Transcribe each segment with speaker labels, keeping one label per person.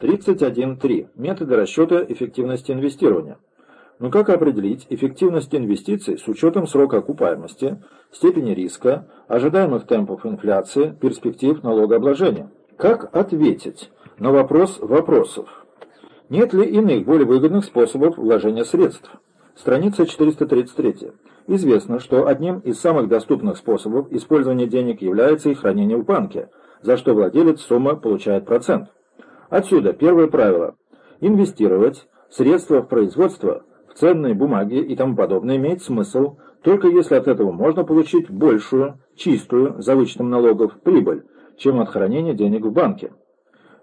Speaker 1: 31.3. Методы расчета эффективности инвестирования. Но как определить эффективность инвестиций с учетом срока окупаемости, степени риска, ожидаемых темпов инфляции, перспектив налогообложения? Как ответить на вопрос вопросов? Нет ли иных более выгодных способов вложения средств? Страница 433. Известно, что одним из самых доступных способов использования денег является их хранение в банке, за что владелец суммы получает процент. Отсюда первое правило. Инвестировать средства в производство, в ценные бумаги и тому подобное имеет смысл, только если от этого можно получить большую, чистую, за вычетом налогов, прибыль, чем от хранения денег в банке.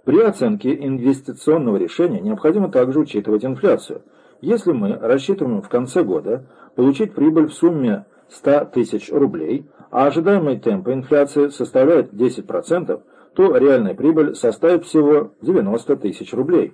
Speaker 1: При оценке инвестиционного решения необходимо также учитывать инфляцию. Если мы рассчитываем в конце года получить прибыль в сумме 100 тысяч рублей, а ожидаемый темп инфляции составляет 10%, то реальная прибыль составит всего 90 тысяч рублей.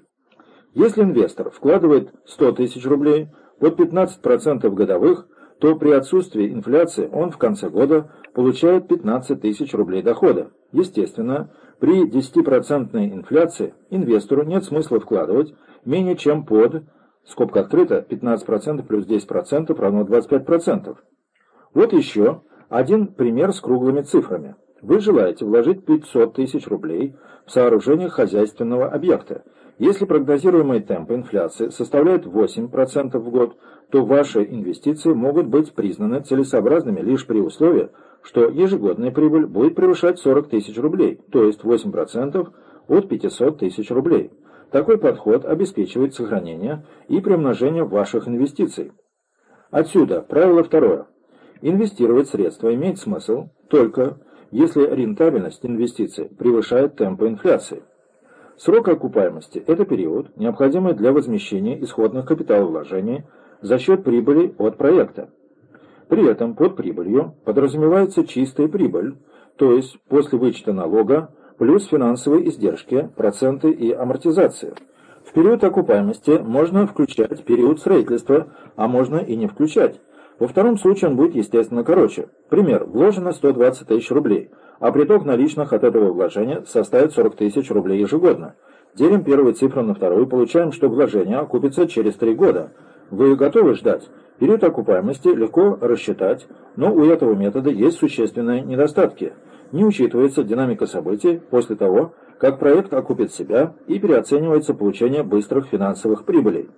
Speaker 1: Если инвестор вкладывает 100 тысяч рублей под 15% годовых, то при отсутствии инфляции он в конце года получает 15 тысяч рублей дохода. Естественно, при 10% инфляции инвестору нет смысла вкладывать менее чем под, скобка открыта, 15% плюс 10% равно 25%. Вот еще один пример с круглыми цифрами. Вы желаете вложить 500 тысяч рублей в сооружение хозяйственного объекта. Если прогнозируемый темп инфляции составляет 8% в год, то ваши инвестиции могут быть признаны целесообразными лишь при условии, что ежегодная прибыль будет превышать 40 тысяч рублей, то есть 8% от 500 тысяч рублей. Такой подход обеспечивает сохранение и приумножение ваших инвестиций. Отсюда правило второе. Инвестировать средства имеет смысл только если рентабельность инвестиций превышает темпы инфляции. Срок окупаемости – это период, необходимый для возмещения исходных капиталовложений за счет прибыли от проекта. При этом под прибылью подразумевается чистая прибыль, то есть после вычета налога плюс финансовые издержки, проценты и амортизация. В период окупаемости можно включать период строительства, а можно и не включать, во втором случае он будет, естественно, короче. Пример. Вложено 120 тысяч рублей, а приток наличных от этого вложения составит 40 тысяч рублей ежегодно. Делим первую цифру на вторую получаем, что вложение окупится через 3 года. Вы готовы ждать? Период окупаемости легко рассчитать, но у этого метода есть существенные недостатки. Не учитывается динамика событий после того, как проект окупит себя и переоценивается получение быстрых финансовых прибылей.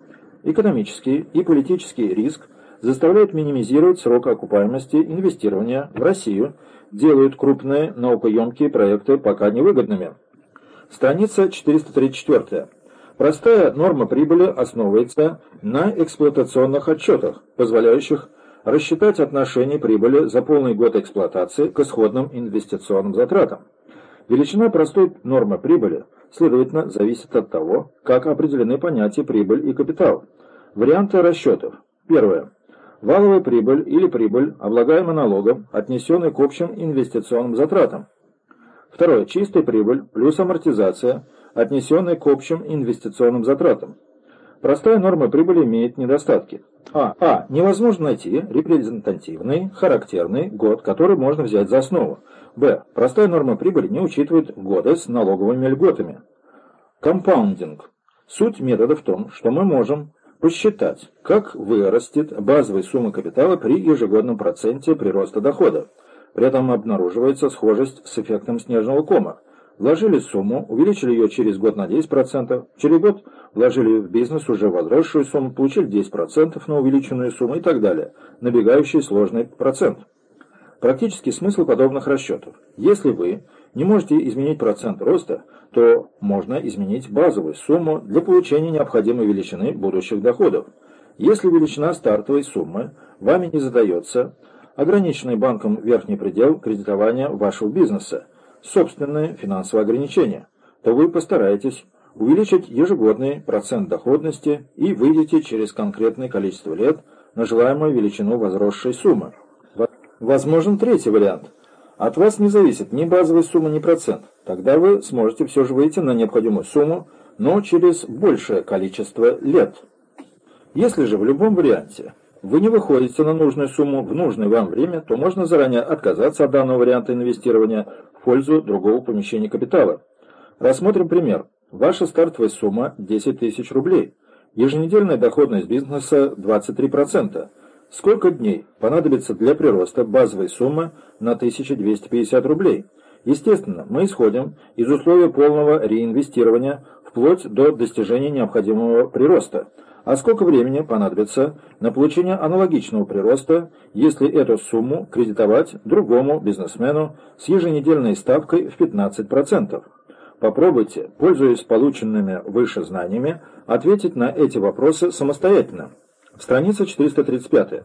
Speaker 1: Экономический и политический риск заставляют минимизировать срок окупаемости инвестирования в Россию, делают крупные наукоемкие проекты пока невыгодными. Страница 434. Простая норма прибыли основывается на эксплуатационных отчетах, позволяющих рассчитать отношение прибыли за полный год эксплуатации к исходным инвестиционным затратам. Величина простой нормы прибыли, следовательно, зависит от того, как определены понятия прибыль и капитал. Варианты расчетов. Первое. Валовая прибыль или прибыль, облагаемая налогом, отнесенная к общим инвестиционным затратам. Второе. Чистая прибыль плюс амортизация, отнесенная к общим инвестиционным затратам. Простая норма прибыли имеет недостатки. А. А. Невозможно найти репрезентативный, характерный год, который можно взять за основу. Б. Простая норма прибыли не учитывает годы с налоговыми льготами. Compounding. Суть метода в том, что мы можем посчитать, как вырастет базовая сумма капитала при ежегодном проценте прироста дохода. При этом обнаруживается схожесть с эффектом снежного кома. Вложили сумму, увеличили ее через год на 10%, через год вложили в бизнес уже возросшую сумму, получили 10% на увеличенную сумму и так далее. Набегающий сложный процент. Практический смысл подобных расчетов. Если вы не можете изменить процент роста, то можно изменить базовую сумму для получения необходимой величины будущих доходов. Если величина стартовой суммы вами не задается, ограниченный банком верхний предел кредитования вашего бизнеса, собственные финансовые ограничения, то вы постараетесь увеличить ежегодный процент доходности и выйдете через конкретное количество лет на желаемую величину возросшей суммы. Возможен третий вариант – от вас не зависит ни базовая сумма, ни процент. Тогда вы сможете все же выйти на необходимую сумму, но через большее количество лет. Если же в любом варианте вы не выходите на нужную сумму в нужное вам время, то можно заранее отказаться от данного варианта инвестирования в пользу другого помещения капитала. Рассмотрим пример. Ваша стартовая сумма 10 тысяч рублей. Еженедельная доходность бизнеса 23%. Сколько дней понадобится для прироста базовой суммы на 1250 рублей? Естественно, мы исходим из условия полного реинвестирования вплоть до достижения необходимого прироста. А сколько времени понадобится на получение аналогичного прироста, если эту сумму кредитовать другому бизнесмену с еженедельной ставкой в 15%? Попробуйте, пользуясь полученными выше знаниями, ответить на эти вопросы самостоятельно. Страница 435.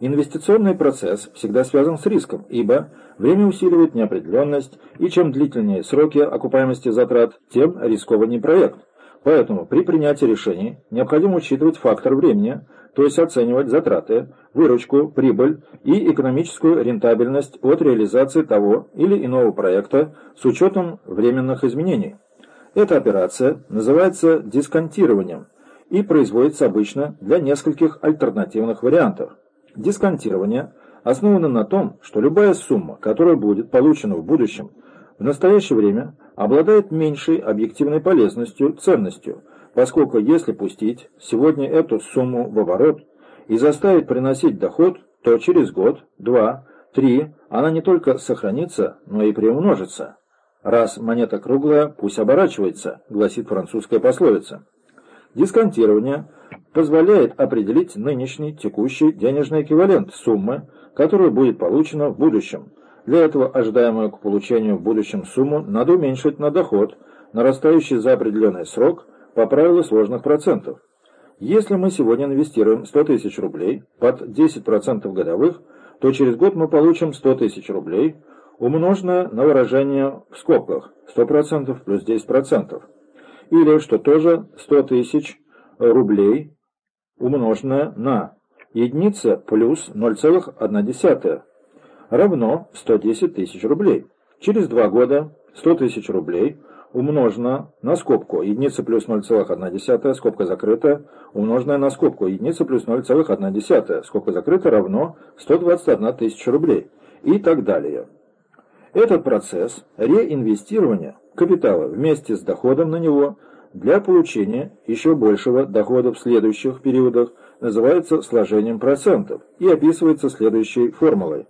Speaker 1: Инвестиционный процесс всегда связан с риском, ибо время усиливает неопределенность, и чем длительнее сроки окупаемости затрат, тем рискованнее проект. Поэтому при принятии решений необходимо учитывать фактор времени, то есть оценивать затраты, выручку, прибыль и экономическую рентабельность от реализации того или иного проекта с учетом временных изменений. Эта операция называется дисконтированием и производится обычно для нескольких альтернативных вариантов. Дисконтирование основано на том, что любая сумма, которая будет получена в будущем, в настоящее время обладает меньшей объективной полезностью, ценностью, поскольку если пустить сегодня эту сумму в оборот и заставить приносить доход, то через год, два, три она не только сохранится, но и приумножится. «Раз монета круглая, пусть оборачивается», гласит французская пословица. Дисконтирование позволяет определить нынешний текущий денежный эквивалент суммы, которая будет получена в будущем. Для этого ожидаемую к получению в будущем сумму надо уменьшить на доход, нарастающий за определенный срок по правилу сложных процентов. Если мы сегодня инвестируем 100 тысяч рублей под 10% годовых, то через год мы получим 100 тысяч рублей, умноженное на выражение в скобках 100% плюс 10% или, что тоже, 100 тысяч рублей, умноженное на единица плюс 0,1 равно 110 тысяч рублей. Через два года 100 тысяч рублей умножено на скобку единица плюс 0,1, скобка закрыта, умноженное на скобку единица плюс 0,1, скобка закрыта, равно 121 тысяча рублей и так далее. Этот процесс реинвестирования капитала вместе с доходом на него для получения еще большего дохода в следующих периодах называется сложением процентов и описывается следующей формулой.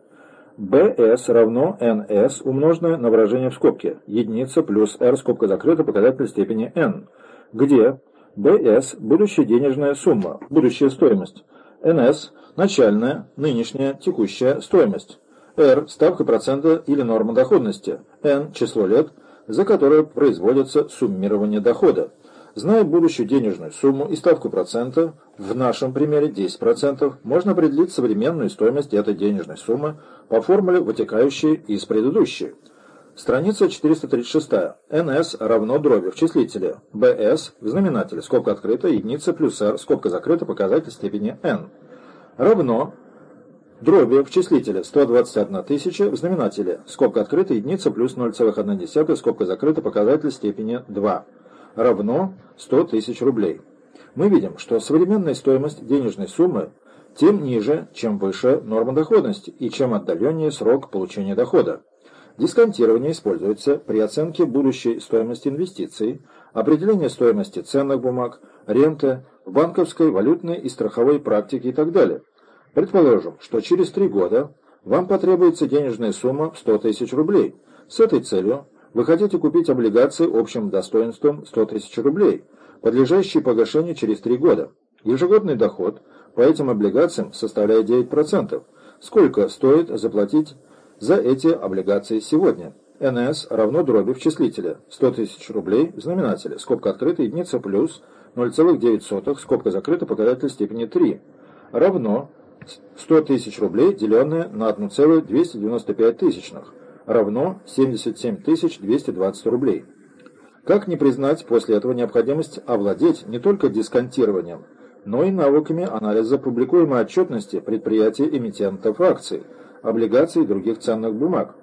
Speaker 1: BS равно NS умноженное на выражение в скобке. Единица плюс R скобка закрыта показатель степени N, где BS – будущая денежная сумма, будущая стоимость. NS – начальная, нынешняя, текущая стоимость. R – ставка процента или норма доходности. N – число лет, за которое производится суммирование дохода. Зная будущую денежную сумму и ставку процента, в нашем примере 10%, можно определить современную стоимость этой денежной суммы по формуле, вытекающей из предыдущей. Страница 436. НС равно дроби в числителе. БС в знаменателе. Скобка открыта, единица плюс R, скобка закрыта, показатель степени N. Равно дроби в числителе 121 тысяча в знаменателе. Скобка открыта, единица плюс 0,1, скобка закрыта, показатель степени 2 равно 100 тысяч рублей. Мы видим, что современная стоимость денежной суммы тем ниже, чем выше норма доходности и чем отдаленнее срок получения дохода. Дисконтирование используется при оценке будущей стоимости инвестиций, определении стоимости ценных бумаг, ренты, банковской, валютной и страховой практике и так далее. Предположим, что через три года вам потребуется денежная сумма в 100 тысяч рублей. С этой целью вы хотите купить облигации общим достоинством 100 тысяч рублей, подлежащие погашению через 3 года. Ежегодный доход по этим облигациям составляет 9%. Сколько стоит заплатить за эти облигации сегодня? НС равно дроби в числителе 100 тысяч рублей в знаменателе, скобка открыта, единица плюс 0,9, скобка закрыта, показатель степени 3, равно 100 тысяч рублей, деленное на 1,295 тысячных равно 77 220 рублей. Как не признать после этого необходимость овладеть не только дисконтированием, но и навыками анализа публикуемой отчетности предприятий эмитентов акций, облигаций и других ценных бумаг.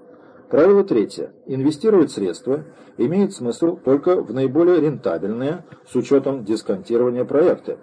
Speaker 1: Правило третье. Инвестировать средства имеет смысл только в наиболее рентабельные с учетом дисконтирования проекты.